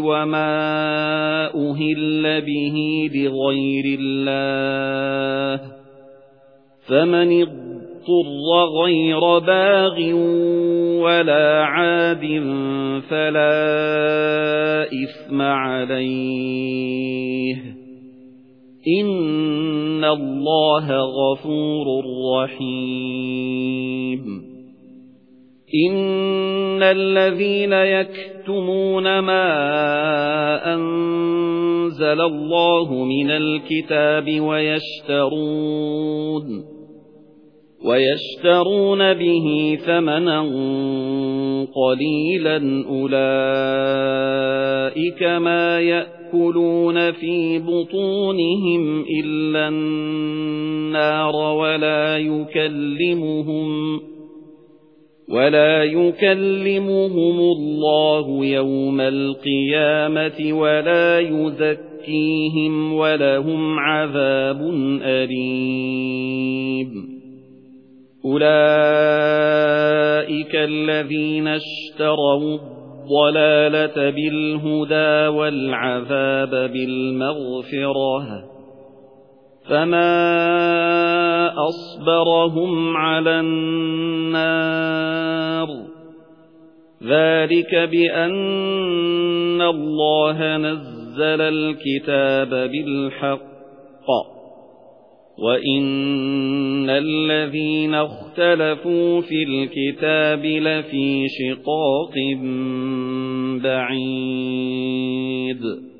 وَمَا أُهِلَّ بِهِ لِغَيْرِ اللَّهِ فَمَنِ اضْطُرَّ غَيْرَ بَاغٍ وَلَا عَادٍ فَلَا إِثْمَ عَلَيْهِ إِنَّ اللَّهَ غَفُورٌ رَّحِيمٌ إِنَّ الَّذِينَ يَكْتُمُونَ مَا أَنزَلَ اللَّهُ مِنَ الْكِتَابِ وَيَشْتَرُونَ وَيَشْتَرُونَ بِهِ ثَمَنًا قَلِيلًا أُولَئِكَ مَا يَأْكُلُونَ فِي بُطُونِهِمْ إِلَّا النَّارَ وَلَا يُكَلِّمُهُمْ وَلَا يُكَلِّمُهُمُ اللَّهُ يَوْمَ الْقِيَامَةِ وَلَا يُزَكِّيهِمْ وَلَهُمْ عَذَابٌ أَلِيمٌ أُولَئِكَ الَّذِينَ اشْتَرَوُا الضَّلَالَةَ بِالْهُدَى وَالْعَذَابَ بِالْمَغْفِرَةِ فَمَا أَصْبَرَهُمْ عَلَى النَّارِ. ذَلِكَ بِأَنَّ اللَّهَ نَزَّلَ الْكِتَابَ بِالْحَقِّ. وَإِنَّ الَّذِينَ اخْتَلَفُوا فِي الْكِتَابِ لَفِي شِقَاقٍ بَعِيدٍ.